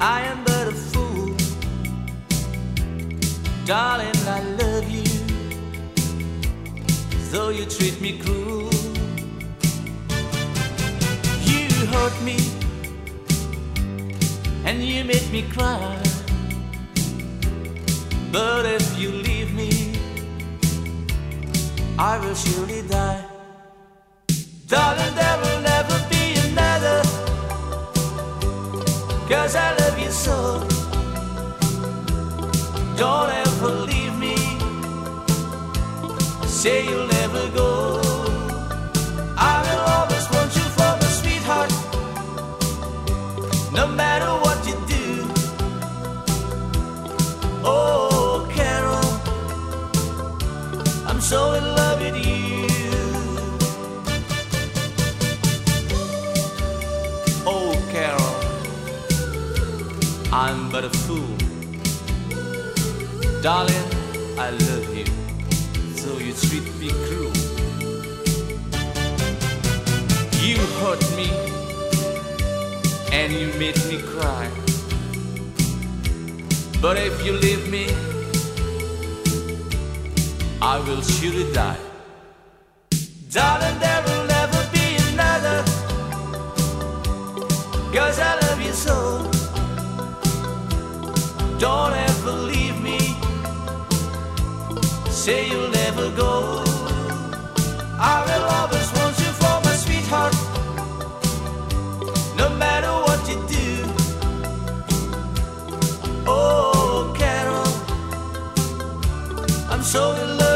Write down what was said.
I am but a fool. Darling, I love you. Though you treat me cruel, you hurt me and you make me cry. But if you leave me, I will surely die. Darling, there Don't ever leave me. Say you'll never go. I will always want you for my sweetheart. No matter what you do. Oh, Carol, I'm so in love with you. Oh, Carol, I'm but a fool. Darling, I love you, so you treat me cruel. You hurt me, and you made me cry. But if you leave me, I will surely die. Darling, there will never be another. Cause I love you so. Don't Say you'll never go. I will always want you for my sweetheart. No matter what you do. Oh, Carol, I'm so in love.